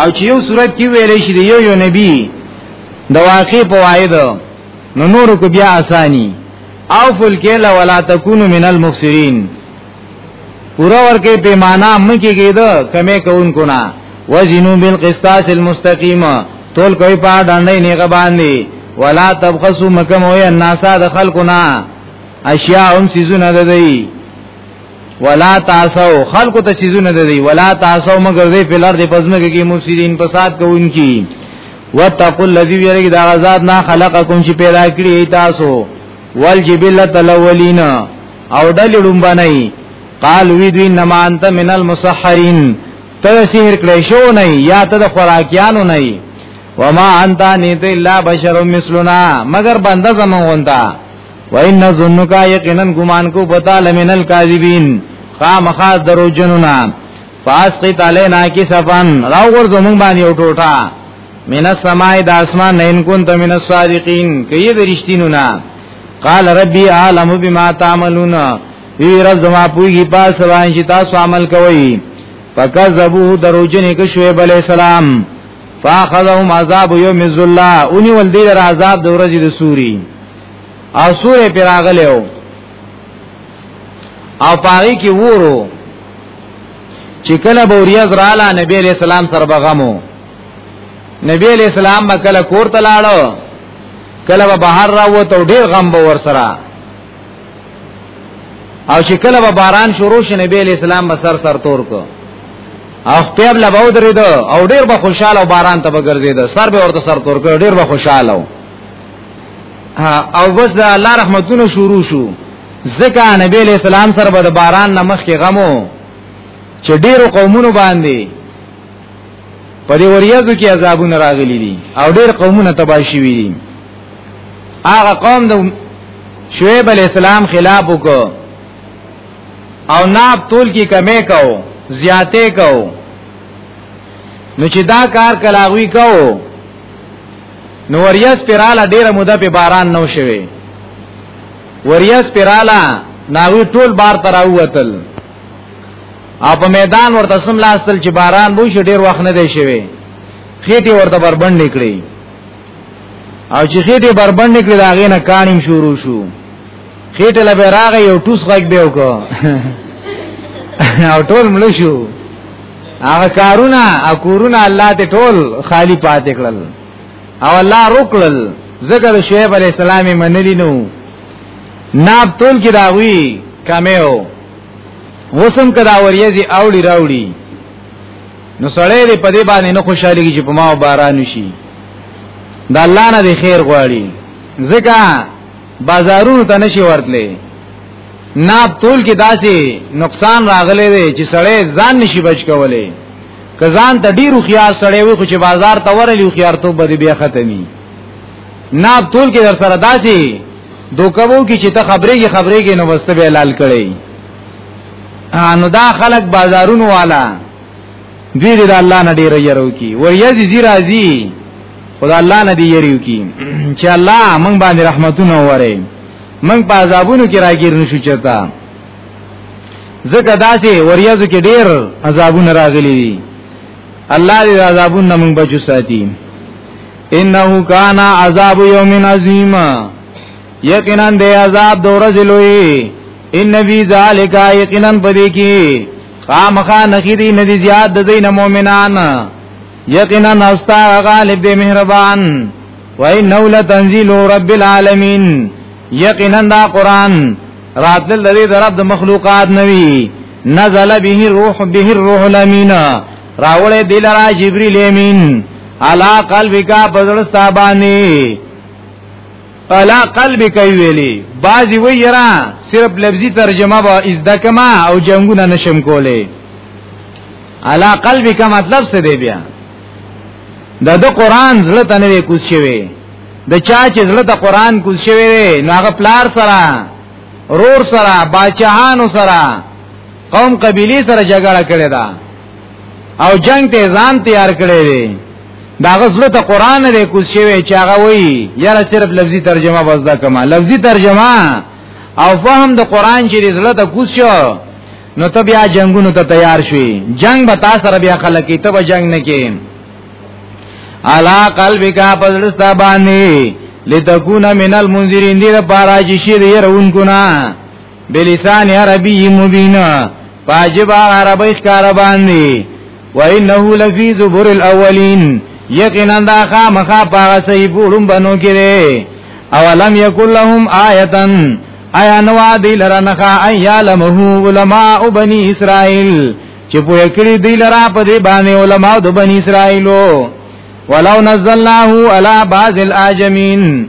او چې یو صورت کې ویلې شي یو یو نبی د واقع فواید نو نور کو بیا اسانی او فل کېل ولا تکونو من المفسرین پورا ورکه پیمانه مکه کېده کمه کوونکو نه وزنو بالقسطاس المستقیم تول کوي په ډانډې نه غباندي ولا تبخسو مکه مو یا الناس د خلقنا اشیاء هم سيزونه ده دی ولا تاسو خلق ته چیزونه دی ولا تاسو مگر دې په لار دې پزمه کې مفسدين فساد کوونکی وتقوا الذي يريد دا غزاد نه خلقکم چې پیدا کړی تاسو والجبلۃ الاولین او دل لومبنای قال وی دوی نما انت من المسحرین ته سحر کړی شو نه یا ته د خوراکیانو نه وما انت نیت الا بشر مثلنا مگر بنده زمونږ وان ظنک یقینا ګمان کو پتا لمن الکاذبین خامخا درو جنونا پاس قیت علینا کی صفن راو ور زمون باندې او ټوټا من السماء د اسمان نه ان کنت من الصادقین کیه درشتینو نا قال ربی عالم بما تعملون وی رب زما پویږي پاس وان چې تاسو عمل کوئ فکذبوه دروجنې کې شعیب علی السلام فاخذهم عذاب یوم الذلہ اونې ول دې عذاب د ورځې د سوري او سورې پر راغلی او او پاری کې وورو چې کله بوریا زراله نبی علیہ السلام سره بغمو نبی علیہ السلام به کله کور ته لاړو کله به بهر راوته او ډیر غم به ور سره او چې کله به باران شروع شي نبی علیہ السلام به سر سر تور کو او خپل له باو درې دو او ډیر به خوشاله باران ته به ګرځیدو سر به ورته سر تور کو ډیر به خوشاله او بس د الله رحمتونو شروع شو ځکه نبی علیہ السلام سره به د باران نمخ کې غمو چې ډیرو قومونو باندې په دې وریاضو کې عذابونه راغلي دي او ډیر قومونه تباه شوي دي هغه قوم د شعیب علیہ السلام خلاف وکړو او ناب تول کی کمی کو زیاته کو نو چې دا کار کلاوی کو نو وریاس پراله ډیره موده په باران نو شوي وریاس پراله ناوی ټول بار تر اوتل او په میدان ورته سم لاستل چې باران بو شي ډیر وخت نه دی شوي خېټي ورته بربند نکړي او چې خېټي بربند نکړي دا غینه کانیم شروع شو خېټه لا به راغی یو ټوس غږ به وکړو او ټول مړ شو هغه کارونه او کورونه الله ته ټول خالی پاتې کړل او الله روکړل ذکر شعیب علی السلام منلی نو ناب تول کی داوی کمیو وسم کدا وریزی اوړي راوړي نو سړی دې په دې باندې نه خوشاله کیږي په ما باران شي دا الله نه دی خیر غواړي ځکه بازارونو ته نشي ورتلې ناب تول کې داسې نقصان راغلی دی چې سړی ځان نشي بچ کولای کزان ته ډیرو خيار سړی وي خو چې بازار ته ورلی خو خيار ته به بیا ختمي ناب تول کې در سره داسې دوکبو کې چې ته خبرې کې خبرې کې نو وسته به لال کړي نو دا خلک بازارونو والا دوی د الله نه ډیر یرو کی وریځ زیرازی خدا الله نه دی یریو کی چې الله موږ باندې رحمتونه وره موږ په عذابونو کې راګیر نشو چتا زکه داسې وریاضو کې ډیر عذابونه راغلي دي الله دې عذابونه موږ بچو ساتي انه کان عذاب یوم عظیم یقینا دې عذاب دورز لوی ان فی ذالک یقینا پدې کې خامخا نخیری ندی زیاد د دین مؤمنان یقینا نستا غالب دی مهربان و انه لتنزيل رب العالمین یقینا دا قران راتل لري در رب د مخلوقات نوي نزل به الروح به الروح الامین راوله دل را جبريل امین علا قلبک بزړستا باندې الا قلب کوي ویلي بعضی وی یرا صرف لفظي ترجمه با از دکما او جنگونه نشم کولې الا قلب کا مطلب څه دی بیا د د قران زړه ته نه کوس شوی د چا چې زړه ته قران کوس شوی نو هغه پلار سره رور سره باچهانو سره قوم قبيله سره جګړه کړې ده او جنگ ته ځان تیار کړی دی دا غزړه ته قران لري کوز شوی چې هغه وایي یاره صرف لفظي ترجمه بس دا کما لفظي ترجمه او فهم د قران چې زړه ته کوز شو نو ته بیا جنگونو ته تیار شوي جنگ به تاسو سره بیا خلک ته به جنگ نه کې علا قلبک پزړستا باندې لتكون من المنذرین دې لپاره چې شي دې رونکو نه بلسان عربی مبین پاجب عربی ښکار باندې وانه لفی زبر الاولین یقینا دا خامخا پاغه صحیح بوړم بنو کړي اولم یکل لهم آیتن ایا نو دی لره نخا ایالمه علماء بنی اسرائیل چې په کړي دی لره په دې باندې علماء د بنی اسرائیلو ولو نزلناه علی بعض الاجمین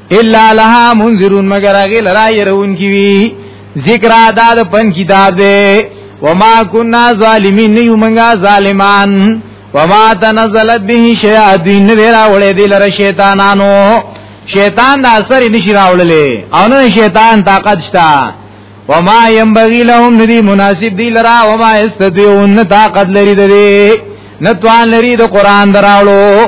الا لها منذرون مگر هغه لرا يرون کی وی ذکر ادا د پن کتاب دے وما كنا ظالمین نیو منگا ظالمان وما تنزلت به شیاطین ویرا وړې دی لره شیطانانو شیطان د اثر نشی راوللې او نه شیطان طاقت شتا وما ينبغي لهم ندی مناسب دی لرا وما استدیون طاقت لري دی نتوان لري د قران دراولو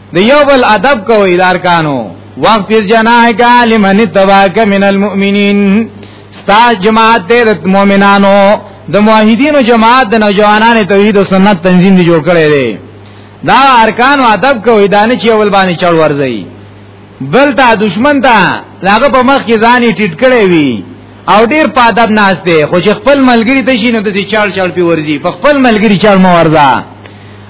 د یو بل ادب کوي د ارکانو وقت جناح کا لمن تباک من المؤمنین ستا جماعت دې د مؤمنانو د موحدینو جماعت د نوجوانانو توحید او سنت تنظیم دی جوړ کړی دی دا ارکان او ادب کوي دانه چې اول باندې چړ ورځي بل تا دشمن تا لاغه په مخ کې ځانې ټیټ کړی وي او ډیر په ادب ناس دی خو چې خپل ملګری ته شي نو د چړ چړ پی ورځي په خپل ملګری چړ مو ورځه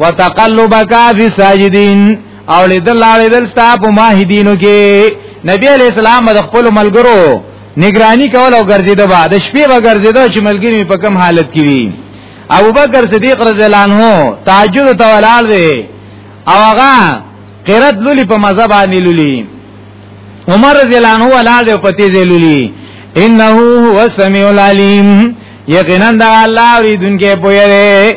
وتقلبک فی ساجدین او لیدل لاړې دل ستا په ماهدینو کې نبی علی السلام د خپل ملګرو نگرانی کول او ګرځیده با د شپې به ګرځیده چې ملګری په کم حالت کې وي ابو بکر صدیق رضی الله عنه تهجد ته ولاړ دی او هغه قرات لولي په مزه باندې لولي عمر رضی الله عنه ولاړ دی په تیزه لولي انه هو السمیع العلیم یقینا دا الله اوریدونکو پوهه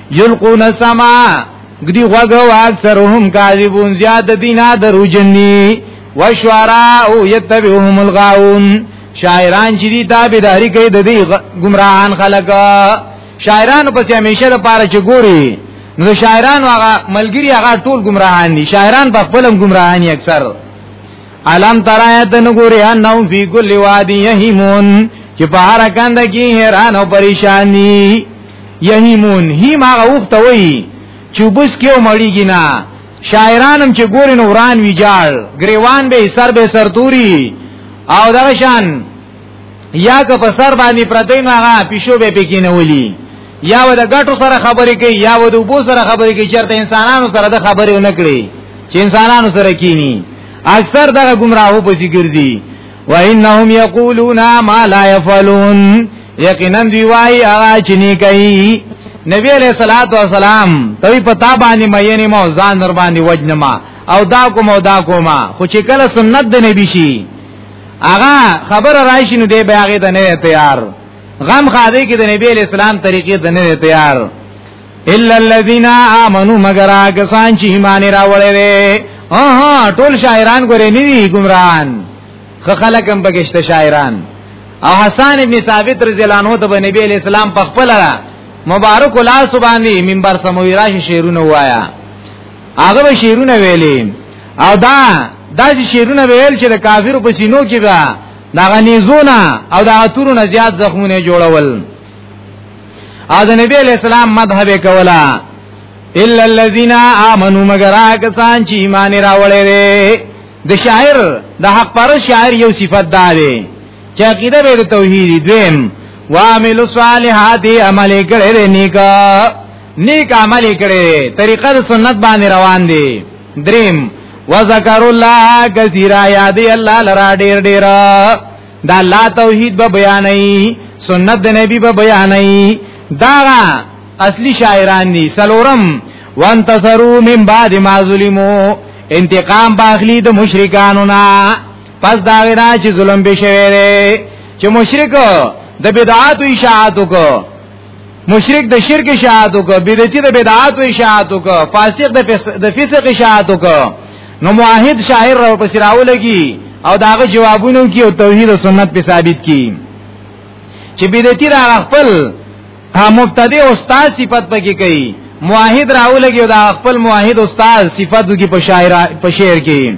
یلقون سما گدی غوگ و اکثرهم کاذبون زیاد دینا درو جنی و شعراء یتبعهم الغاون شاعران چې دی تابعداري کوي د دې گمراهان خلک شاعران پس همیشه د پاره چې ګوري نو شاعران هغه ملګری هغه ټول گمراهان دي شاعران په خپلم گمراهان اکثر علم ترایت نګوري انو فی کل وادی یهیمون چې په هر کند کې حیران او پریشانی یهیمون هیم هغه وخت وای چې بس کېو مړیږي نه شاعرانم چې ګوري نو وران وی جاړ گریوان به سر به سر توري او دغه شان یا که په سر باندې پردې نو هغه پښو به پکینه ولي یا و د ګټو سره خبرې کوي یا و د وبو سره خبرې کوي چرته انسانانو سره د خبرې نه کړي چې انسانانو سره کینی اکثر دغه گمراهو پسې ګرځي وانهم یقولون ما لا يفعلون یقینا دی وای هغه چې نه کوي نبی علیہ الصلوۃ والسلام دوی په تا باندې مینه مو ځان در باندې وجنما او دا کوم او دا کوم خو چې کله سنت د نبی شي هغه خبر راشي نو دی بیاغه ته نه تیار غم خاده کې د نبی علیہ السلام طریقې ته نه تیار الا الذين امنوا مگر هغه سان چې ایمان راوړل وي ها ټول شاعران ګورې نه دي ګمران خو خلک هم بغشت شاعران او حسن ابن ثابت رضی الله عنه ته نبی علیہ السلام په خپل مبارک لاس باندې منبر سموي راشي شعرونه وایا هغه به شعرونه ویلې او دا دا شعرونه ویل چې د کافر په سینو کې دا دا غنیزونه او دا اتورونه زیات زخمونه جوړول او د نبی علیہ السلام مذهب کولا الا الذين امنوا مگر هغه کسان چې ایمان راوړل د شاعر د حق پر شاعر یو صفت دا دی چې عقیده به توحید دویم وعمل الصالحات عمل کړي نیک نیک عمل کړي طریقه د سنت باندې روان دي دریم وذکر الله کثیرا یاد الله لرا ډیر ډیر دا لا توحید به بیانې سنت د نبی به بیانې دا اصلي شاعران دي سلورم وانتصروا من بعد ما ظلموا انتقام باخلی د مشرکانو نه پس دا وینا چې ظلم به شوی دی چې مشرک د بدعات او اشاعت کو مشرک د شرک اشاعت کو بدعتي د بدعات او اشاعت کو فاسق د فسق اشاعت کو نو موحد شاعر را پس راولګي او داغه جوابونو کې او توحید او سنت په ثابت کی چې بدعتي را خپل ها مبتدی استاد صفت پکې کوي موحد راولګي دا خپل موحد استاد صفات کی په شاعر په شعر کې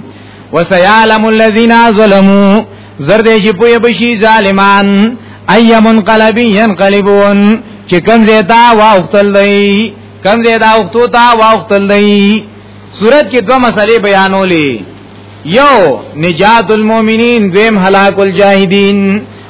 وسيعلم الذين ظلموا زرد شي پوي بشي ظالمان اي منقلب ينقلبون چې کوم زیتا واختل دی کوم زیتا وختو تا واختل دی صورت کې دوه مسلې بیانولې یو نجات المؤمنین دویم هلاک الجاهدین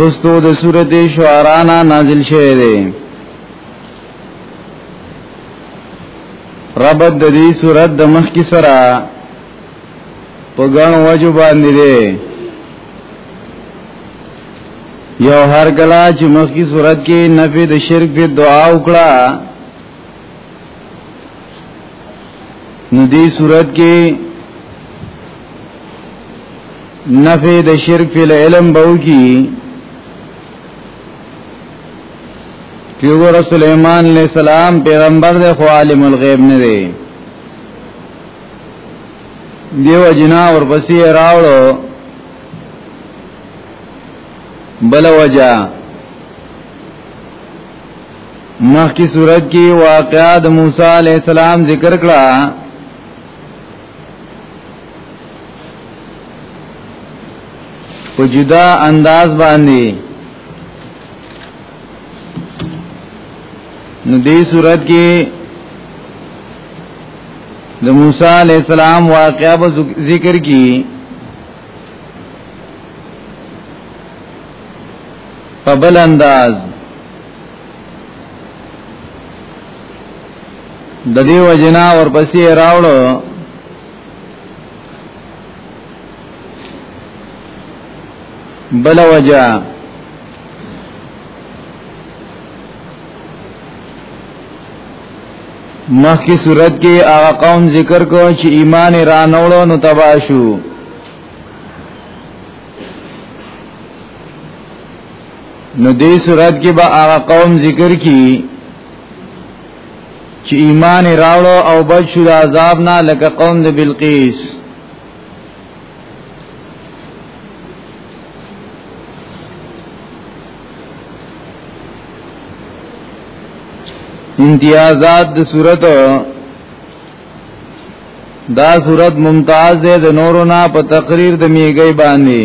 رستو د سورته شعرا نازل شوه دی ربط د دې صورت د مخ کی سره په ګڼ وجو باندې دی یو هر کلا چې مخ کی صورت کې نفي د شرک په دعا وکړه نو دې صورت کې نفی د شرک فی العلم بو کی پیغور سلیمان علیہ السلام پیغمبر دے خو عالم الغیب نه دی دیو جنا اور پسی راوڑو بل وجہ مخ کی صورت کی واقعات موسی علیہ السلام ذکر کړه په جدا انداز باندې نو دې صورت کې د موسی علی السلام واقعا په ذکر کې په بل انداز د دې وجنا ورپسې راوړو بل وجه مخکې صورت کې هغه قوم ذکر کو چې ایمان را نوړو نو تباشو نو دې صورت کې به هغه قوم ذکر کی چې ایمان راوړو او بچو د عذاب نه لکه قوم د بلقیس امتیازات د صورت دا صورت ممتاز ده د نورو نه په تقریر د میګی باندې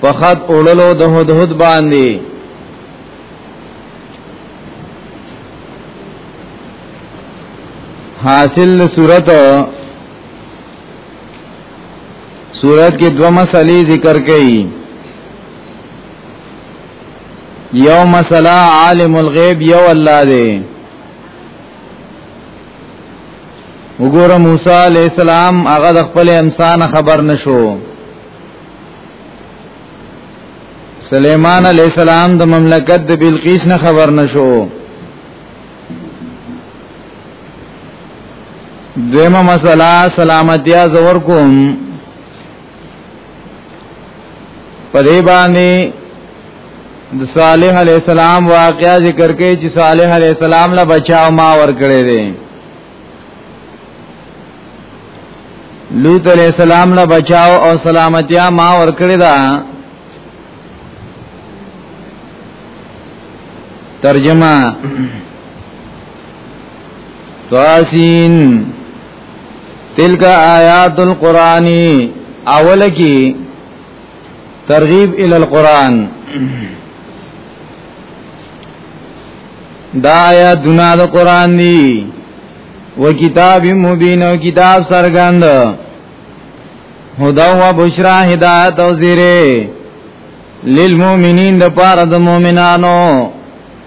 په خط اوللو د هدهد باندې حاصل صورت صورت کې دوه مسلې ذکر کړي یو مسله عالم الغیب یو الله دی وګوره موسی علی السلام هغه د خپل انسان خبر نشو سلیمان علی السلام د مملکت د بلقیس نه خبر نشو دیمه مسله سلامتی زور کوم په دې باندې د صالح علی السلام واقعا ذکر کوي چې صالح علی السلام له بچاو ما ور کړی دی لوط علی السلام له بچاو او سلامتیا ما ور کړی دا ترجمه تواسین تلک آیات القرآن اول کی ترغیب ال القرآن دا آیات دنا دا قرآن دی و کتاب مبین و کتاب سرگند هدا و بشرا هدایت و زیره للمؤمنین د پاره د مؤمنانو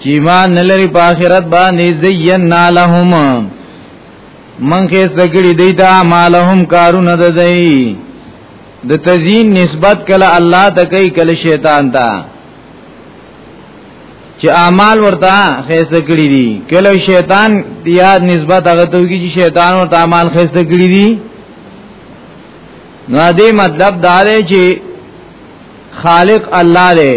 چې ما نلری په آخرت باندې زینا لهم من کې سګړي دی دا مالهم کارونه ده دی د تزین نسبت کله الله ته کوي کله شیطان ته چې اعمال ورته خیسه کړی دي کله شیطان یاد نسبت هغه ته کوي چې شیطان ورته اعمال خیسه کړی دي نو دې مطلب دا دی چې خالق الله دی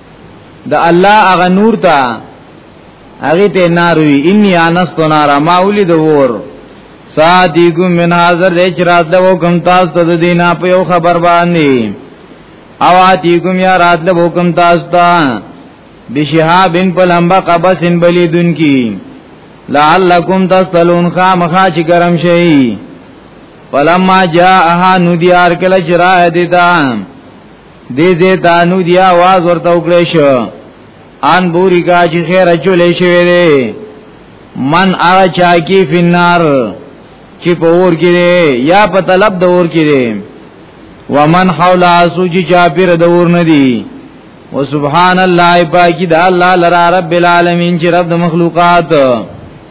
د الله هغه نور ته هغه ته نار وی انی انست نار ما ولید ور صادیګو من حاضر دې چې رات له حکم تاسو ته د دینه په یو خبر باندې او اتیګم یا رات له حکم تاسو ته بشهابن په لمبا قبسن بلیدون کی لعلکم تسلون خامخا چې ګرم شي فلما جاءها نودیار کله چې را دیتا دې دې تانو دی आवाज ورته وکړې شو ان بوري کا چې خیر چولې شوې دې من ا چا کی فنار چې په اور کې دې یا په طلب د اور کې دې ومن حول اسوجي چاپیر د اور نه دی وسبحان الله پاکی د الله لرا رب العالمین چې رب د مخلوقات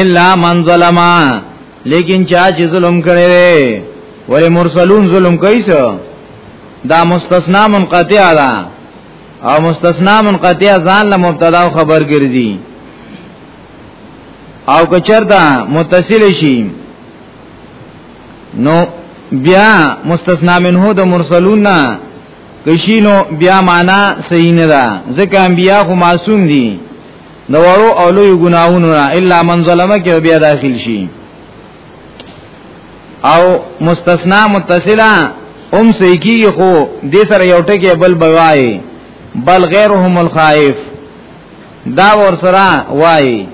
الا من ظلم لیکن چا چې ظلم کړي وي ولې مرسلون ظلم کوي څه دا مستثنا منقطع ده او مستثنا منقطع ځان له مبتدا او خبر ګرځي او کچرتا متصل شي نو بیا مستثنا منه د مرسلون نه کشینو بیا معنا صحیح نه ده ځکه انبیا خو معصوم دي د وړو او لوی ګناهونو نه الا من ظلم کې بیا داخل شي او مستثنا متصله ام سیکی خو دې سره یو ټکی بل بوای بل غیرهم الخائف دا ور سره وای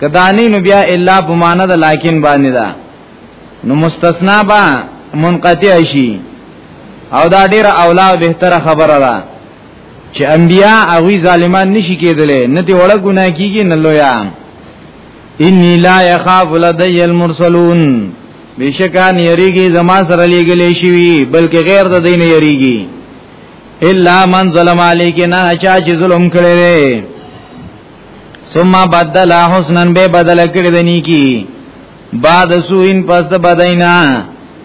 کدانی نو بیا الا بمانه د لکن باندې دا نو مستثنا با منقطع شي او دا ډیره اولا بهتره خبره ده چې انبیا هغه ظالمان نشي کېدلې نه دی وړه ګناه کیږي نه لویا انی لا یخاف لدی المرسلون بشکان یریږي زما سره لګلې شي بلکې غیر د دین یریږي الا من ظلم علیکنا چا چې ظلم کړی ثم بدل حسنا به بدل کړی دني کی بعد سوین پس د بدینا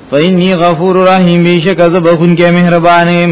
فإني غفور رحیم بشک ز بخون کې مهربانم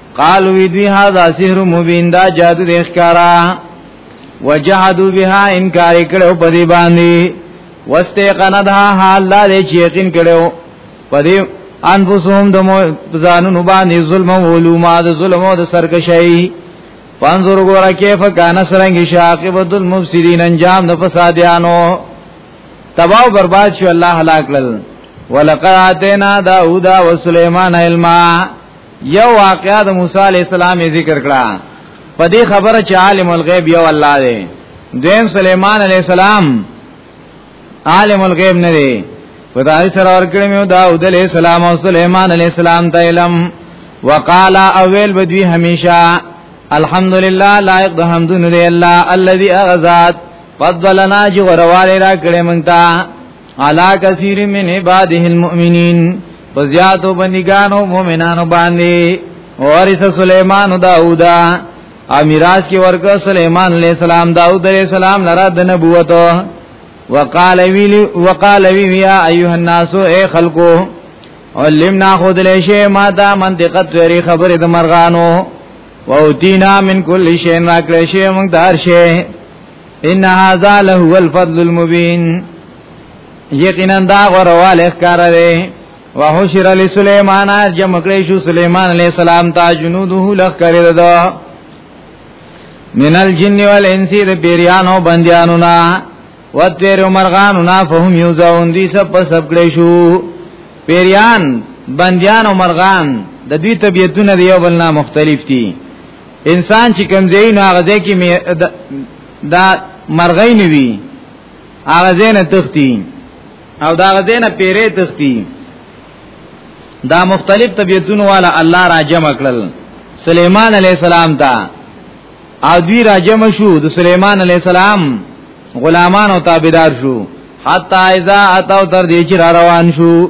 قالو وی دوی هاذا سحر مبین دا جادو د ښکارا وجحدوا بها انکار کړو په دې باندې واستيقنتها حال لا دې چې یقین کړو په دې انفسهم د ځانونو باندې ظلم او علوما د ظلم او د سرکشي پنځور ګوره کیف کان سرنګ شاقبت المفسدين انجام د فسادیانو تباہ برباد شو الله هلاک لل ولقد اتینا داوود و سليمان علما یو واقعا د موسی علی السلام ذکر کړه په دې خبره چې عالم الغیب یو الله دی دیم سليمان علی السلام عالم الغیب نه دی خدای سره ورکړی مې داوود علی السلام او سليمان علی السلام ته علم وقال اول بدوی همیشه الحمدلله لایق د حمدونه دی الله الذي اغزاد فضلنا جوړواله را کړې مونږ ته علا کثیر من عباده المؤمنین فزیاتو بندگانو مومنانو باندې وارث سلیمان او داوود او میراث کې ورکه سلیمان علیہ السلام داوود علیہ السلام لرا د نبوت وقال ویلی وقال وی یا ایها الناس اے خلقو علمنا خود له شی ما دا منطقه تری خبره د مرغانو او دینا من کل شی راکړې شی موږ دار شی ان هاذا له هو الفضل المبين یقینا دا غرواله ښکار دی وحشر لسليمان جمع کړی شو سليمان عليه السلام ته جنوده لخ کړی دا من الجن والانس د پیریانو بندیانو نا وتیر مرغانو نا فهم یوزون دی سب په سب کړی شو پیریان بندیانو مرغان د دوی طبیعتونه دی یو بل نه مختلف دي انسان چې کمزې نه هغه ځای کې دا مرغۍ نه وي هغه ځای نه تختی او دا هغه ځای نه پیرې تختی دا مختلف طبيعتونو والا الله را جمع کړل سليمان عليه السلام ته او دوی را جمع شو د سليمان عليه السلام غلامان او تابعدار شو حتا اذا اتو تر دې چې را روان شو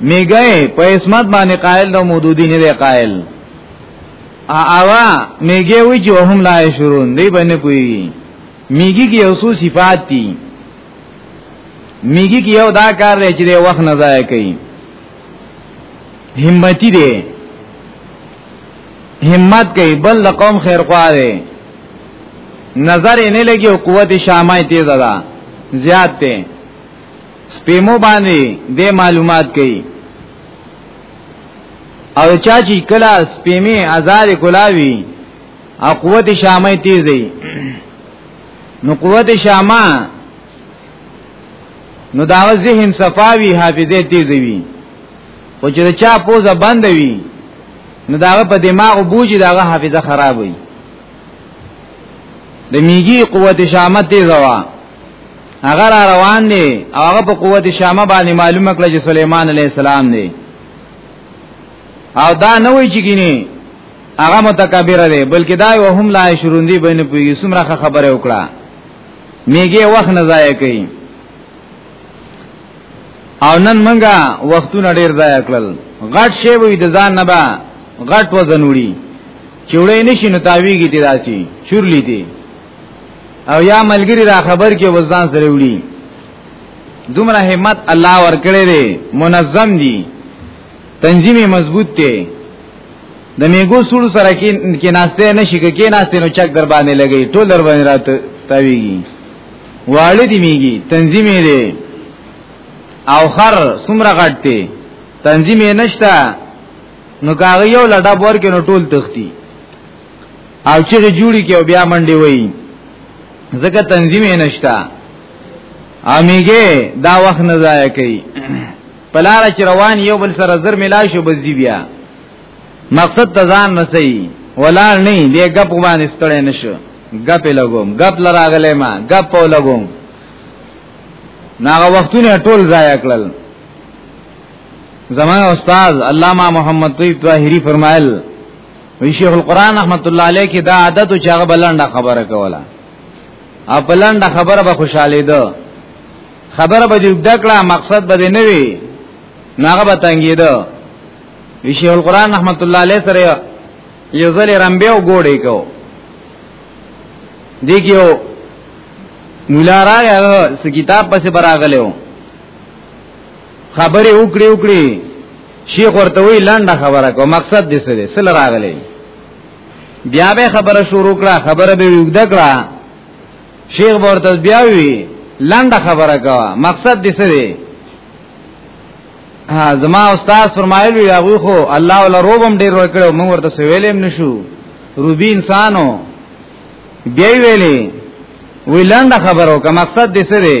میګه په اسمت باندې قائل د مودودی نه دی قائل اوا میګه وی چې هم لا شرون دی باندې کوي میګي کې اوسو صفات دي میګي کې یو دا کار دی چې د وخت نه ضایع کوي همتی دی همت کوي بل قوم خیر خواه دی نظر یې نه لګي او قوت شامای تیز ده زیات دی سپیمو باندې د معلومات کوي او چا چې کلا سپیمه آزاد کولاوي او قوت شامه تیزي نو قوت شامه نو دا ذهن صفاوي حافظه تیزي وي او چې چا پوزه بند وي نو دا په دماغ بوجي دا حافظه خراب وي د میږي قوت شامه تیزه وا هغه را روان دی او هغه په قوت شامه باندې معلومه کړه چې سليمان عليه السلام دی او دا نه وی چې کینی هغه متکبر دی بلکې دا یو هم لا شرون دی بین پوی سمره خبره وکړه میګه وخت نه ضایع کړي او نن منګه وختونه ډیر ضایع کړل غټ شی وې د ځان نه با غټ وزن وړي چوړې نشي نو تاویږي دي داسي چورلی دي او یا ملګری را خبر کې وزدان سره وړي دومره همت الله ورکړي دي منظم دي تنظیم مضبوط دی د میګو سړو سره کې کې ناشته نشي کې ناشته نو چک در باندې لګي ټول در باندې رات تاویږي والدی میږي تنظیم دی او خر سمره غټته تنظیم نشتا نو کاغه یو لډا بور کې نو ټول تختی او چې جوړي کې او بیا منډي وای ځکه تنظیم یې نشتا امیګه دا وخت نه ضایع کوي پلار چې روان یو بل سره زر ملا شو بس دی بیا مقصد ته ځان نسی ولار نه دی غپ باندې ستړی نشو غپ لګوم غپ لراغلې ما غپ لګوم ناغه وختونه ټول ضایع کړل زمان استاد علامہ محمد طیب طاهری فرمایل وی شیخ القران رحمت الله علیه کی دا عادت چې هغه بلنده خبره کوله او بلنده خبره به خوشاله ده خبره به دې دکړه مقصد به دې نه وي ناغه به تنګیده وی شیخ القران رحمت الله علیه سره یو ځل رمبه او ګوډې کو دیګیو مولا راغه س کتاب پسې براغلو خبره وکړي وکړي شیخ ورته وی لنډه خبره کو مقصد دې څه دی سل راغلی بیا به خبره شروع کړه خبره به وګد کړه شیخ ورته بیا وی لنډه خبره کا مقصد دې څه دی ها زما استاد فرمایل وی هغه خو الله ولا روبم ډیر ورکړو موږ ورته سویلم نشو روبي انسانو بیا ویلې وی لنډه خبره کا مقصد دې څه دی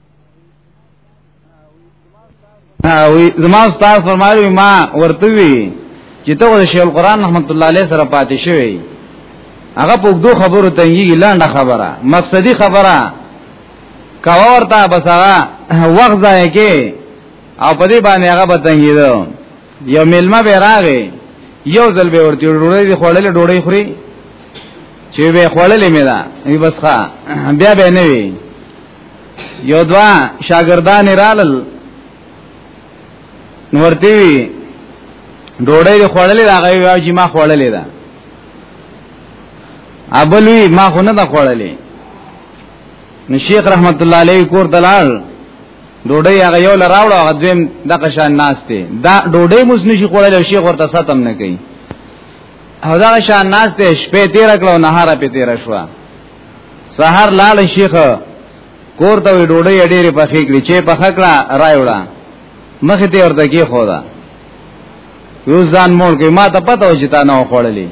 وی زما استاد فرمایلی ما ورته وی چې ته د شیخ القرآن رحمت الله علیه سره پاتې شوی هغه په دوه خبرو تنګي لاندې خبره مقصدی خبره کاورتا بس هغه وخت ځای کې او په دې باندې هغه بتنګي دو یو ملما به راغی یو ځل به ورته ډوړې دی خوړلې ډوړې خوري چې به خوړلې مې دا ای بس ښا بیا به نه وی یو دوا شاګردان رالل نورتی وی ډوړې خوړلې دا غوي واجی ما خوړلې ده ابلوی ما خو نه ده خوړلې نو شیخ رحمت الله علیه کور دلال ډوډۍ هغه یو لراوړه هغه دویم د قشان ناشته دا ډوډۍ موږ نشي خوړلې شیخ ورته ساتم نه کوي هدا شان ناشته شپې تیر کړو نهار په تیر شوه سحر لاړ شیخ کور ته ډوډۍ ډېرې پخې کړې چې په خکړه رايوړه مخ ته ورته کې خو دا یو ځان مور کې ما ته پته و چې تا نه خوړلې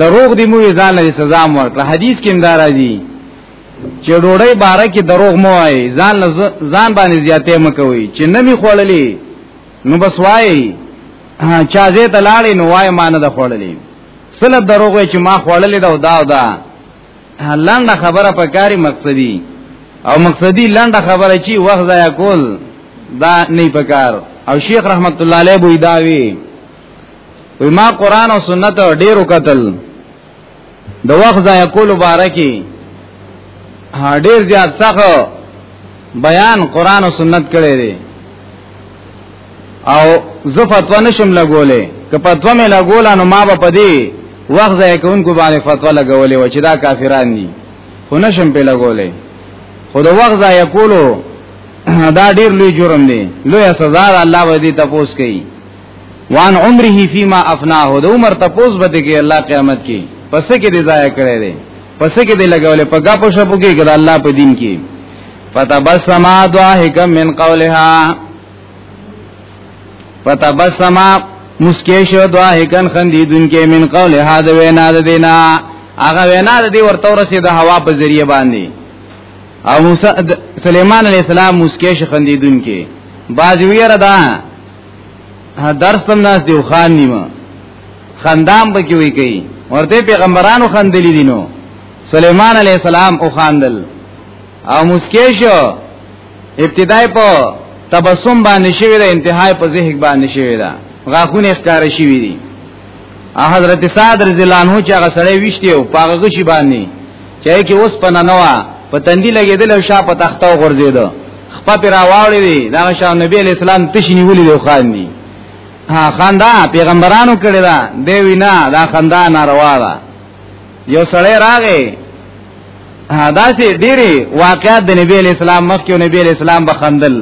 دروغ دی مو ځان لري سزا مور کړه حدیث کې اندار راځي چې ډوړی باره کې دروغ مو وای ځان ځان باندې زیاتې مکوي چې نمی خوړلې نو بس وای چا زه ته لاړې نو وای مان نه خوړلې سله دروغ وای چې ما خوړلې دا او دا او دا لنډه خبره په کاری مقصدی او مقصدی لنډه خبره چې وخت ضایع کول دا نه پکار او شیخ رحمت الله علیه بو داوی وی ما قران او سنت ډیرو قتل د وخت ضایع کول مبارکي ډیر زیات څخه بیان قران او سنت کړي دي او زه فتوا نشم لګولې که فتوا مې لګولا نو ما به پدی وخت ځای کوونکو باندې فتوا لګولې و چې دا کافران دي خو نشم په لګولې خو د وخت ځای کولو دا ډیر لوی جرم دی لوی سزا ده الله به دې تپوس کوي وان عمره فيما افناه د عمر تپوس به دې کې الله قیامت کې پس کې دې ضایع کړي دي پس کې دې لګولې په غاپو شپو کې ګر الله په دین کې فتبسما ضاحکا من قولها فتبسما مسکی شو دواهکن خندیدون کې من قول هاد وینا د دینا هغه وینا د دی ورته ورسې د هوا په ذریعہ باندې او موسی سليمان عليه السلام مسکی شو خندیدون کې باز ویره دا درس تم ناس دیو خان نیمه خندام بکی وی کوي ورته پیغمبرانو خندلی دینو سليمان عليه السلام او خاندل او مسکی شو ابتدای په تبسم باندې شوی دا انتهای په ذهق باندې شوی دا غاخونه اختیار شوی دي حضرت سعد رضی الله عنه چې هغه سړی وشته او پاغه غشي باندې چې کې اوس پنه نوا په تندې لګیدل او شاپ تخته غورځیدو خپه پر راوړې دي دا شاه نبی علی السلام تشی نیولې دی خان دي ها خان دا پیغمبرانو کړی دا دی وینا دا خندا ناروا ده یو سړی راغی دا سي ډيري واقعات د نبی علی السلام مخ کې نبی علی السلام بخندل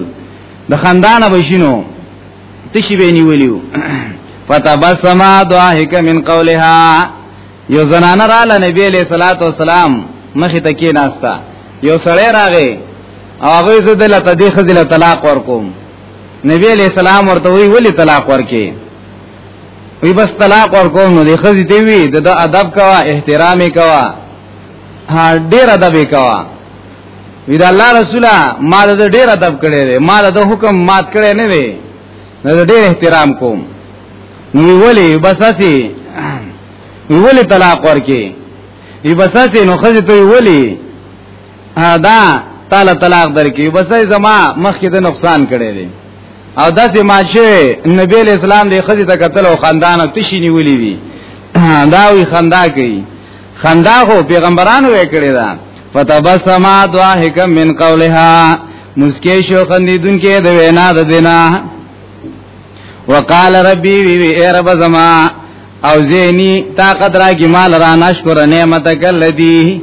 د خندانه بشینو تشی به نیولیو فتبسم ضاحک من قولها یو زنان را ل نبی علیہ الصلات والسلام مخ ته کې ناستا یو سړی راغی او هغه زه دل ته دی خزل طلاق ورکوم نبی علیہ السلام ورته وی ولی طلاق ورکې وی بس طلاق ورکوم نو دی خزی دی وی د ادب کوا احترام کوا ډیر ادب کوا وی دا الله رسوله ما د ډیر ادب کړی دی ما د حکم مات کړی نه دی نو ډیر احترام کوم نو ویلی بس اسی ویلی طلاق ورکی وی بس اسی نو خزی ته ویلی دا تعالی طلاق درکې بس زما مخ کې د نقصان کړي دي او داسې ماشه نبی اسلام دې خزي ته قتل او خاندان او تشي نیولې دي دا وی خندا کوي خندا خو پیغمبرانو یې کړی دا فتبسم ضاحکا من قولها مسکی شو خندیدون کې د وینا د دینا وقال ربي وی وی اے رب زما او زینی طاقت را کی مال را نشکر نعمتک الذی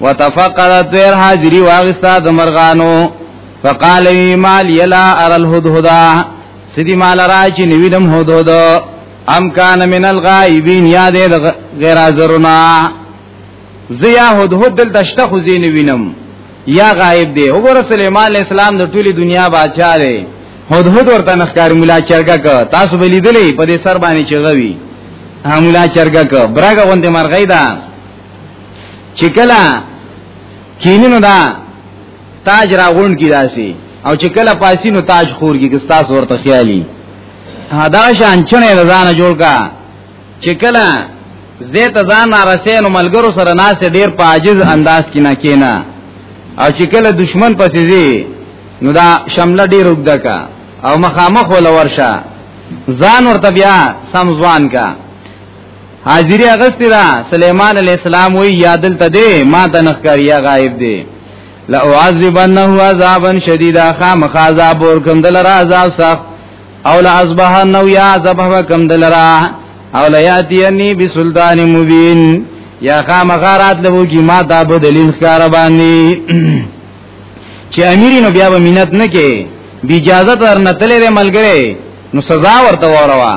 وتفقد الطير حاضری واغستا د مرغانو فقال مال يلا ار الهدهدا سدي مال راچ نویدم هدهد ام کان من الغائبین یا دې غیر حاضرنا زیا هدهد دل دشته خو زین وینم یا غائب دی وګوره سليمان عليه السلام د ټولي دنیا بادشاہ دی هدهد ورته نخکار مولا چرګه ک تاسو به لیدلې په دې سر باندې چغوي مولا چرګه ک برګه غوندې مرغې ده چې کله کینینو دا تاج راغون کی داسي او چې کله پاسینو تاج خور کی کستا صورت خیالي دا شان چنه رضانه جوړ کا چې کله زه ته ځان راسین ملګرو سره ناس ډیر په عاجز انداز کې نه کینا او چې کله دشمن پسې زی نو دا شمله ډیر وګدا کا او مخامخ ول ورشه ځان ورته بیا سم ځوان کا حاضری اغستی دا سلیمان علیہ السلام وی یادل تا دے ما تا نخکاری یا غائب دے لأعذبنه عذابا شدیدا خامخ عذاب ورکم دلرا عذاب سخت او لأصبحنه یا عذاب وکم دلرا او لیاتینی بسلطان مبین یا خامخ رات لبو کی ما تا به دلیل ښکار باندې چې امیر نو بیا به مینت نه کې بی اجازه تر نتلې ملګری نو سزا ورته وروا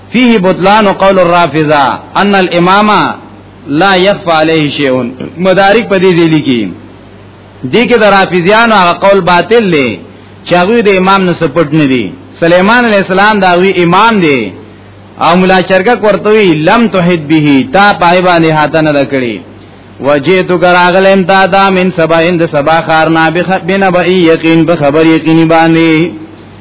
فيه بطلان قول الرافضه ان الامام لا يخفى عليه شيء مدارک په دې ځلی کې دې کې د رافضیانو هغه قول باطل دی چې هغه د امام نه سپټ نه دی سليمان عليه السلام دا وی امام دی او ملا چرګه ورتوي لم توحد به تا پای باندې هاته نه کړی وجیتو کراغلم تا دا من سبا اند سبا خارنا بخبن بئی یقین بخبر یقینی باندی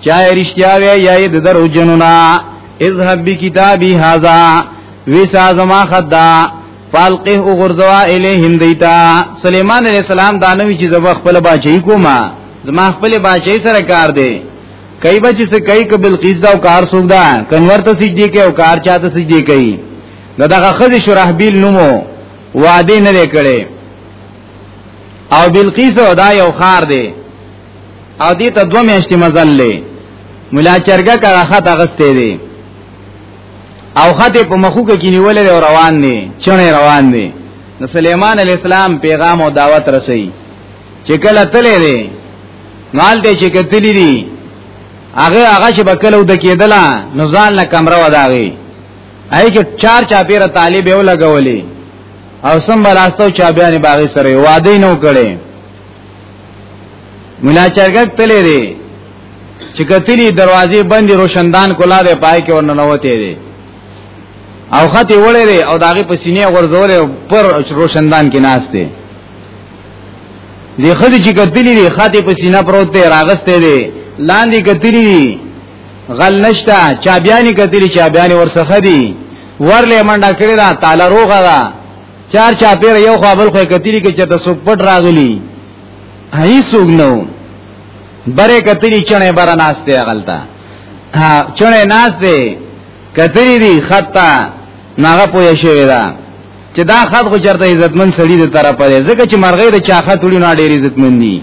چا رښتیا وی یا د درو جنونا اذهب بکتابی هذا وسا زما خدا فالقه او غرزوا الیهم دیتا سلیمان علیہ السلام دانوی چې زبا خپل باچی کوما زما خپل باچی سره کار دی کئی بچ سے کئی که بلقیس دا او کار سوک دا کنور تا سجدی کئی او کار چا تا سجدی کئی دا دا خز شرحبیل نمو وعده نده کڑی او بلقیس دا یو خار دی او دې ته دوه میاشتې مزل لې ملا چرګه کړه خط اغستې دي او خط په مخو کې کینیول او روان دي چونه روان دي نو سليمان عليه السلام پیغام او دعوت رسي چې کله تلې دي مال دې چې کتلې دي هغه هغه چې بکلو د کېدلا نو ځان له کمره وداغي اې کې چار چا پیره طالب یو لګولې او سم بلاستو چا بیان باغی سره واده نو کړي ملا چرګک تلې دی چې کتلی دروازې بندې روشندان کولا دی پای کې ورننوته دی او خطه وړې دی او داغه په سینې غرزولې پر روشندان کې ناس دی دی خدي چې کتلی دی خطه په سینې پروت دی راغسته دی لاندې کتلی دی غل نشتا چابیانی کتلی چابیانی ورسخه دی ورلې منډه کړی دا تعالی روغه دا چار چا پیر یو خو بل خو کتلی کې چرته سو پټ راغلی هي سوګنو بره کتلی چنه بره ناشته غلطه ها چنه ناشته کتلی دی خطا ناغه پوه شوی دا چې دا خط خو چرته عزتمن سړي د طرفه دی ځکه چې مرغې د چا خط وړي نه ډېر عزتمن دي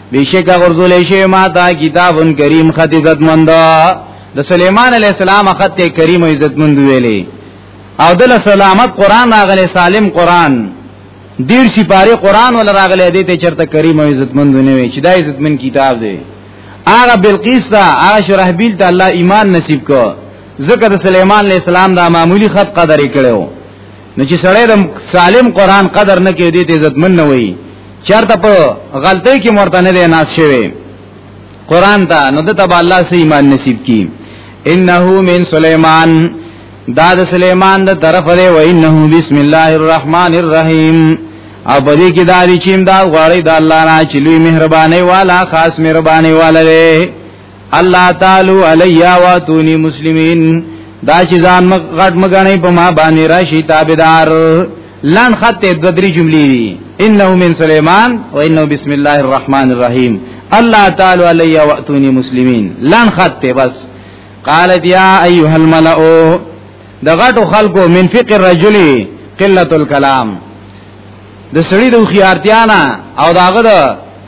بیشک غرزول شی ما تا کتاب کریم خط عزت مند د سليمان عليه السلام خط کریم عزت مند ویلې او دل سلامت قران راغله سالم قران دیر سی پاره قران ول راغله دې ته چرته کریم او عزت مند نه وي چې دا عزت مند کتاب دی هغه بلقیس ته هغه شرحبیل ته الله ایمان نصیب کو ذکر سليمان عليه السلام دا معمولی خط قدرې کړو نو چې سړی د سالم قران قدر نه کوي دې عزت من نه وي چرته په غلطۍ کې مرته نه دی ناس شوی قران ته نو د تبع الله سي ایمان نصیب کی انه من سليمان دا د سليمان د طرف دی و انه بسم الله الرحمن الرحیم او په دې کې دا چې امداد غواړي د الله نه چې لوی مهرباني والا خاص مهرباني والا دی الله تعالی علیا واتونی مسلمین دا چې ځان مګ غټ مګنې په ما باندې راشي تابعدار لن خط دو درې جملې دي انه من سليمان وانه بسم الله الرحمن الرحيم الله تعالی علی واتونی مسلمین لن خط بس قالت یا ایها الملأ د غټو خلکو من فقه الرجل قلت الكلام د سړي د خيارتيانا او داغه د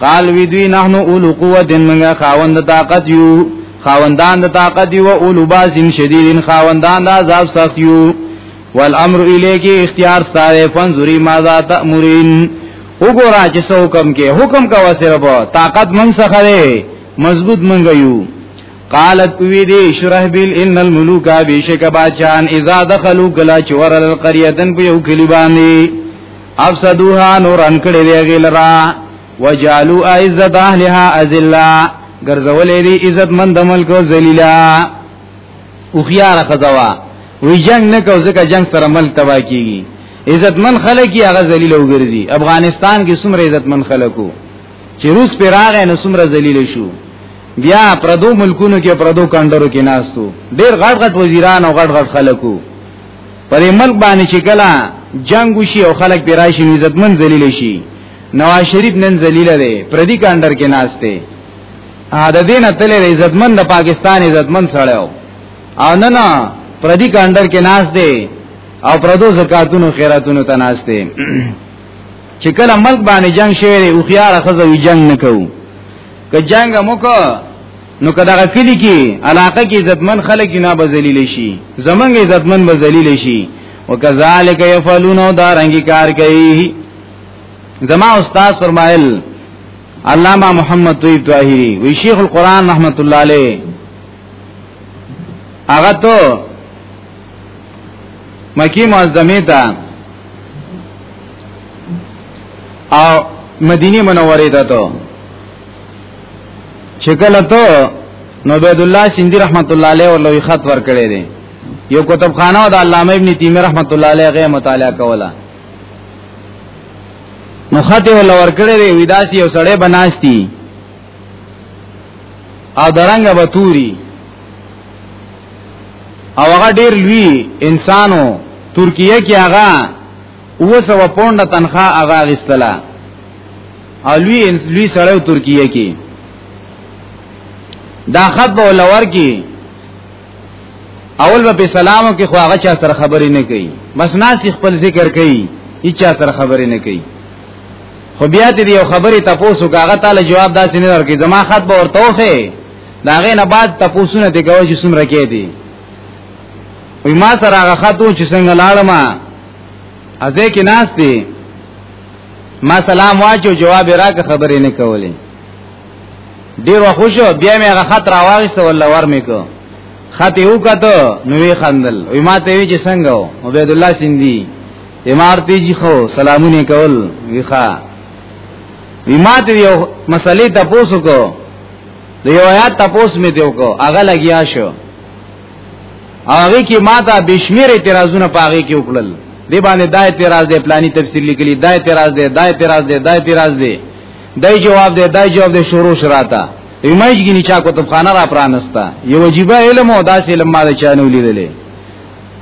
قال وی دوی نحن اولو قوت منګه خاوند طاقت یو خاوندان د طاقت یو اولو باسین شدیدین خاوندان د عذاب سخت یو والامر الیکی اختیار ستاره فنزوری ماذا تأمرین وګورا چې څو حکم کې حکم کا وسره په طاقت من څخه دی مضبوط منګ یو قالت وی دی شرحبیل ان الملوک بیشک بادشاہان اذا دخلوا کلا چورل القریتن په یو کلی باندې افسدوها نور ان کړي وی غیلرا وجالو عزت اهلها ازلا ګرځولې دي عزت مند ملک ذلیلا او خيار خزوا وی جنگ نه کو ځکه جنگ سره ملک تبا کیږي عزت من خلک یې هغه ذلیل وګرځي افغانستان کې څومره عزت من خلکو چې روس پر راغې نو څومره ذلیل شو بیا پردو ملکونو کې پردو کندرو کې ناستو ډېر غټ غټ وزیران او غټ غټ خلکو په دې ملک باندې چې کله جنگ وشي او خلک به راشي نو عزتمن ذلیل شي نواز شریف نن ذلیل دی پردي کاندر کې ناشته ا د دینه تل عزتمن د پاکستان عزتمن سره او نه نه پردي کاندر کې ناس دی او پردو زکاتونو خیراتونو ته ناس دی چې کله ملک باندې جنگ شوی او خيار خزه جنگ نکوي که جنگ موکو نو کدا کلی کې علاقه کې عزتمن خلک نه بذلیل شي زمنګ عزتمن بذلیل شي وکذالک یفعلون او دارنګي کار کوي زما استاد فرمایل علامہ محمد طیب طاهری وی شیخ القران رحمت الله علیه هغه ته مکی معظمه ته او مدینه منوره ته چې کله ته نو عبد الله سیندی رحمت الله علیه ولوی خط ورکړی دی یو کتابخانه د علامه ابن تیمیه رحمت الله علیه غي مطالعه کوله نو خط ول ورکړی دی وداسی یو سړی بناستی او درنګ بتوري او هغه ډیر لوی انسانو ترکیه کې هغه وسو پونډه تنخوا هغه غستلا الوی لوی سره ترکیه کې دا خط به لور کې اول به سلامو کې خو هغه چا سره خبرې نه کوي بس ناس خپل ذکر کوي هیڅ سره خبرې نه کوي خو بیا دې یو خبرې تاسو کاغه تعالی جواب داسې نه ورکړي زما خط به ورته وخه دا غې نه بعد تاسو نه دی کوي چې سم رکې دي وي ما سره هغه خاتون چې څنګه لاړم ازه کې ناس دي ما سلام واچو جواب راک خبرې نه کولې ډیر وخوشو بیا مې هغه خط راوغسته ولا ورمې کو خط یو کته نوې خندل وې ما ته وی چې څنګه و عبد الله سیندی امارتی جی خو سلامونه کول ویخا وی ما ته یو مسلې تاسو کو د یو آیات تاسو مې دیو کو هغه لګیا شو هغه کې ماته بشمیر اعتراضونه پاغه کې وکړل دی باندې دا اعتراض دی پلاني تفسیر لیکلی دا اعتراض دی دا اعتراض دی دا اعتراض دی دای جواب دی دای جواب دی شروع شراته ایمج گینی چا کتبخانه را پرانستا یو عجیبه علم او داس علم ما د چانو لیدلې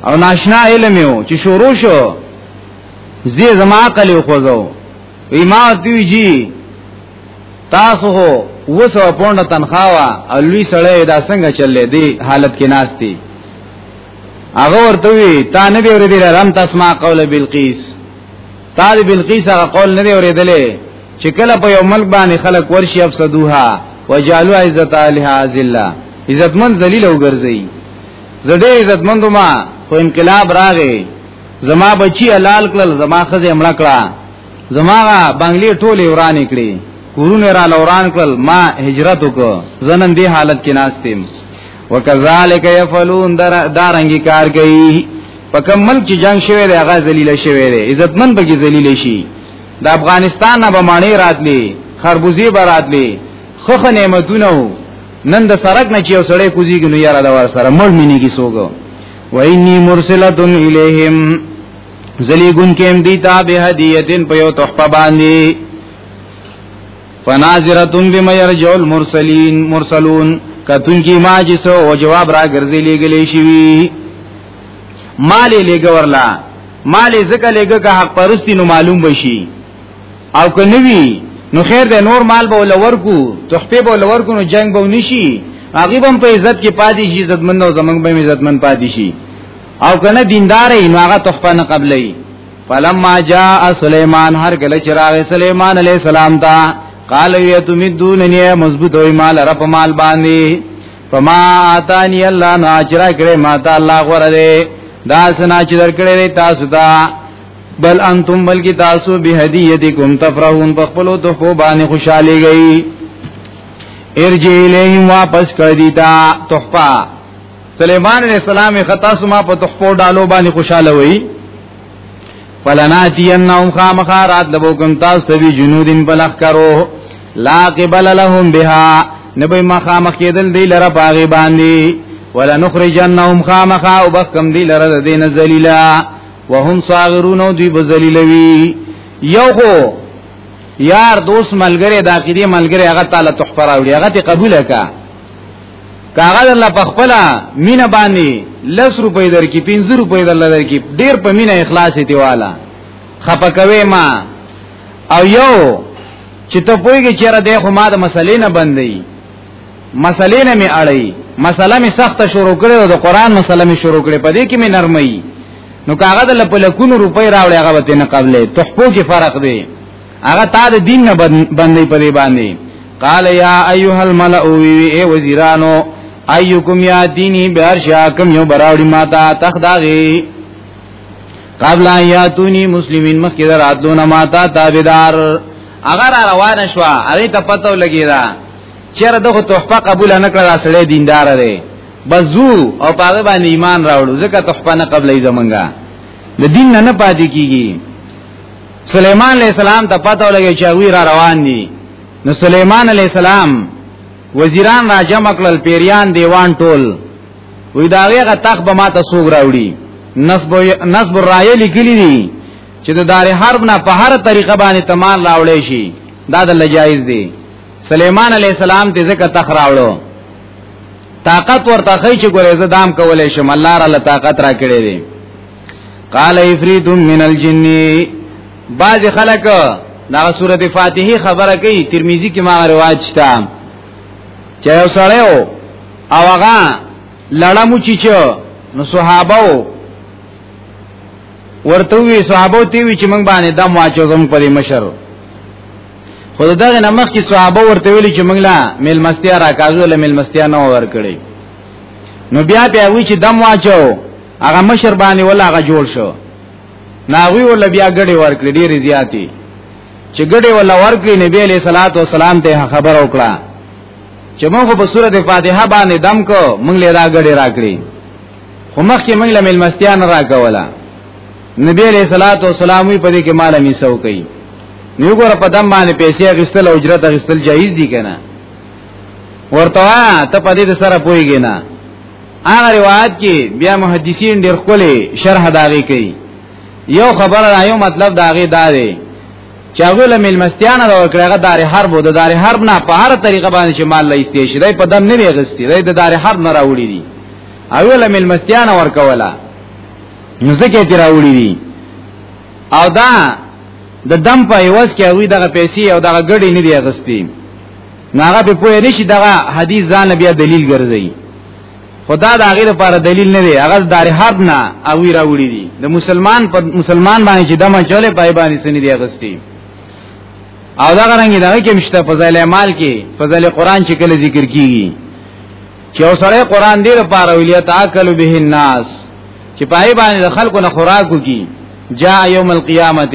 او ناشنا علم یو چې شروع شو زی زما عقل خوځو وی ما دوی جی تاسو هو وسو پونډه تنخوا او لوی سړی دا څنګه چلې دی حالت کې ناشتي هغه ورته وی تا نه دی ورېدل رم تسمع قول بلقیس تا دی بلقیس هغه قول نه دی ورېدل چې کله په یو ملک باندې خلک ورشي افسدوها وجالوا عزت الها ذلہ عزتمن ذلیل وګرځي زړه عزتمند ما خو انقلاب راغې زما بچی حلال کړل زما خزه امړه کړه زماغه بنگلې ټوله ورانې کړې کورونه را لوران کړل ما هجرت وکړ زنن دې حالت کې ناشتم وکذالک یفعلون دارنګي کار کوي په کوم ملک چې جنگ شوی دی هغه ذلیل شوی دی عزتمن به کې ذلیل شي د افغانستان نه به مانی راتلی خربوزي به راتلی خخ نعمتونه نن د سرک نه چې یو سړی کوزیږي نو یاره دا سره مړ مینه کی سوګو و انی مرسلتن الیہم زلیګون کې هم دی تا به هدیتن په یو تحفه باندې فناظرتم بما يرجع المرسلين مرسلون کتون کی ما جسو او جواب را ګرځي لګلې شي مالې لګورلا مالې زکه لګ که حق پرستی نو معلوم بشي او که نوی نو خیر ده نور مال به ولور کو تحفه به ولور کو نو جنگ به نشي هغه هم په عزت کې پاتې شي عزتمن او زمنګ به عزتمن پاتې شي او کنه دیندار یې نو هغه تخپه نه قبلې فلما جاء سليمان هر کله چې راغی سليمان عليه السلام ته قال يتمدونني مضبوط وي مال رب مال باندې فما اتاني الله ناجرا کړې ما ته الله غره دې دا سنا چې درکړې تاسو ته بل انتم بلکی تاسو به هدیتکم تفرحون په خپل تحفه باندې خوشاله گئی ارجی الیهم واپس کړی تا تحفه سليمان عليه السلام خطا سما په تخپو ډالو باندې خوشاله وي فلناتینهم خامخارات لبوکم تاسو بی جنودین بلخ کرو لا قبل لهم بها نبی مخامخ کېدل دی لره پاغي باندې ولا نخرجنهم خامخا او بس کم دی لره د دین ذلیلا وهم صاغرون او دی بذلیلوی یو خو یار دوست ملګری د عقیده ملګری هغه تعالی تحفر اوړي هغه ته قبول کا کاغه الله په خپل مینه باندې لس روپۍ درکې 50 روپۍ درل درکې ډیر په مینه اخلاص دی والا خپکوي ما او یو چې ته پوهیږي چې را دې خو ما د مسلې نه بندي مسلې نه می اړي مسله می سخته شروع کړې او د قران مسله می شروع کړې په دې کې می نرمي نو کاغه د لپلکونو روپۍ راوړې هغه به نه قبلې تحفو کې فرق دی هغه تا د دین نه باندې پرې باندې قال یا ایها الملأ وی وزیرانو ایکم یا دینی بهر شاکم یو براوړي ماتا تخداغي قبل ایاتونی مسلمین مخکې دراتلون ماتا تابعدار اگر روان شو هغه ته پته لګی دا چیرې دغه تحفه قبول نه کړل اصله دیندار دی بزو او پاغه باندې ایمان راوړو ځکه تحفه نه قبلې زمونږه د دین نه نه پاتې کیږي سليمان عليه السلام ته پته ولګي چې وی را روان دي نو سليمان عليه السلام وزیران را جمع کړل پیریان دیوان ټول وی دا هغه تخ به ماته سوګ راوړي نصب نصب الرایه لیکلی دي چې د دار حرب نه په هر طریقه باندې تمام راوړې شي دا د لجایز دی سليمان عليه السلام ته ځکه تخ راوړو طاقت ورته خی چې ګورې زدام کولې شم الله را لطاقت را کړې دي قال افریت من الجن بعض خلک دا سورۃ فاتحه خبره کوي ترمذی کې ما روایت شته چې یو سړی او هغه لړمو چې نو صحابه ورته وی صحابه تی وی چې موږ باندې دم واچو زم پرې مشر خو دغه نمخ کې صحابه ورته ویل چې موږ لا مل مستیا راکازو له مل مستیا نه ور کړی نو بیا ته وی چې دم واچو هغه مشر باندې ولا هغه جوړ شو ناغوی ول بیا ګډي ورکړي ډېری زیاتی چې ګډي ول ورکړي نبی علیہ الصلوۃ والسلام ته خبر وکړه چې موږ په سورته فاتحه باندې دم کو موږ له را ګډي راکړي خو مخکې موږ له ملمستیان راکولا نبی علیہ الصلوۃ والسلام په دې کې مال می سو کوي نیو ګور په دم باندې پیسې غستل او اجرت غستل جایز دي کنه ورته ته په دې سره پويږي نه هغه روایت کې بیا محدثین ډېر خولې شرح داغي کوي یو خبر را یو مطلب داغي دا دی چې هغه له ملمستیان دا وکړه هغه دار حرب د دار حرب نه په هر طریقه باندې چې مال لایستې شي دای په دم نه ویغستی دای د دار حرب نه راوړي دي هغه له ملمستیان ورکولا نو ځکه تیر راوړي دي او دا د دم په ایواز کې هغه دغه پیسې او دغه ګړې نه دی غستی ناغه په پوهه نشي دغه حدیث ځان بیا دلیل ګرځي خدا دا غیر لپاره دلیل نه دی هغه دار حرب نه او وی راوړي دي د مسلمان په مسلمان باندې چې دمه چولې پای باندې سنې دی اغستی او دا غرنګ دا کې مشته فضایل اعمال کې فضایل قران چې کله ذکر کیږي چې اوسړه قران دې لپاره ویلی تاکل به الناس چې پای باندې خلکو نه خوراک وکي جاء یوم القیامت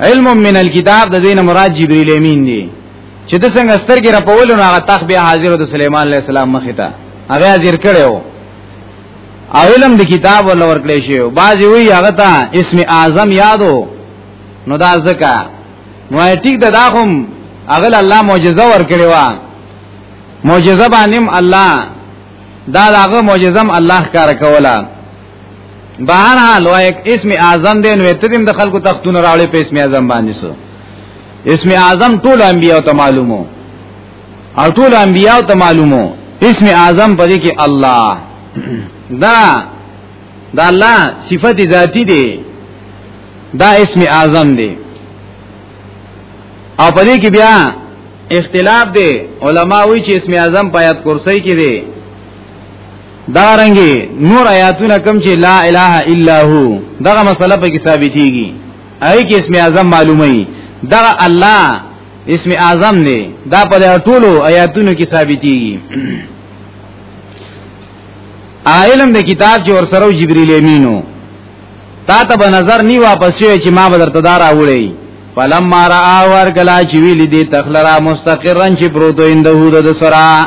علم من الكتاب د دین مراد جبرئیل امین دی چې د څنګه سترګې را په ولونو هغه تخ بیا حاضر د سليمان عليه السلام مخ ته هغه حاضر کړو او علم د کتاب ول ورکړې شی بعضی وی هغه ته اسم اعظم یادو نو دا ځکه نو ټیک د داخم هغه الله معجزه ورکړې وا معجزه باندې الله دا داغه معجزم الله کار کوله بهر حال وای اسم اعظم دې نو ته دې د خلکو تختونه راوړې په اسم اعظم باندې سو اسم اعظم ټول انبیاء ته معلومو او ټول انبیاء ته معلومو اسم اعظم په دې کې الله دا دا الله صفت ذاتی دی دا اسم اعظم دی او په دې کې بیا اختلاف دی علما وایي چې اسم اعظم په آیات کرسی کې دی دارنګي نور آیاتونه کوم چې لا اله الا هو دغه مسله په کې ثابتېږي اې کې اسم اعظم معلومي دغه الله اسم اعظم دی دا په ټولو آیاتونو کې ثابتېږي علم د کتاب چې ور سره جبرئیل امینو تا ته به نظر نی واپس شي چې ما به درته دار اوړي فلم ما را اور کلا چې ویل دي تخلرا مستقرن چې پروتو انده د سرا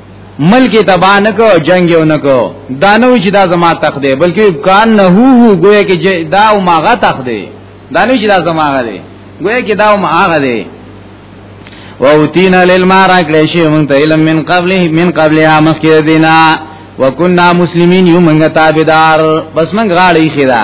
ملک تبا نکو جنگ یو نکو دا نو چې دا زما تخ دی بلکې کان نه هو هو گویا کې دا او ماغه تخ دی دا نو چې دا زما غه دی گویا کې دا او ماغه دی ووتینا للمارا کړی شی مونږ ته علم من قبله من قبلها مسکه دینا وکنا مسلمین یو مونږ تابعدار بس مونږ غاړی خیدا